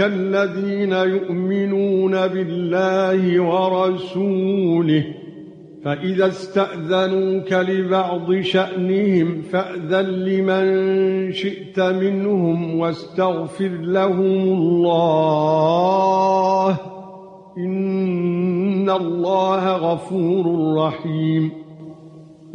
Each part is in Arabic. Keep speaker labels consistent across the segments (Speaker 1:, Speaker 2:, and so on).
Speaker 1: الذين يؤمنون بالله ورسوله فإذا استأذنوك لبعض شأنهم فأذن لمن شئت منهم واستغفر لهم الله إن الله غفور رحيم.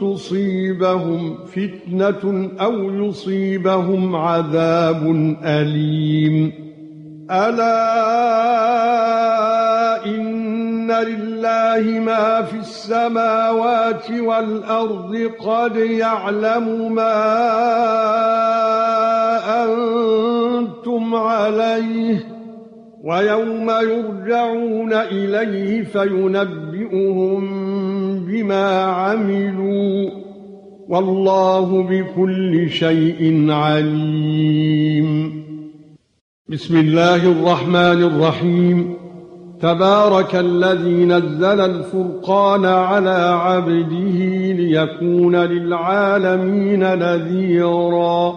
Speaker 1: تصيبهم فتنة أو يصيبهم عذاب أليم. ألا إن لله ما في السماوات والأرض قد يعلم ما أنتم عليه. ويوم يرجعون إليه فينبئهم بما عملوا والله بكل شيء عليم. بسم الله الرحمن الرحيم. تبارك الذي نزل الفرقان على عبده ليكون للعالمين نذيرا.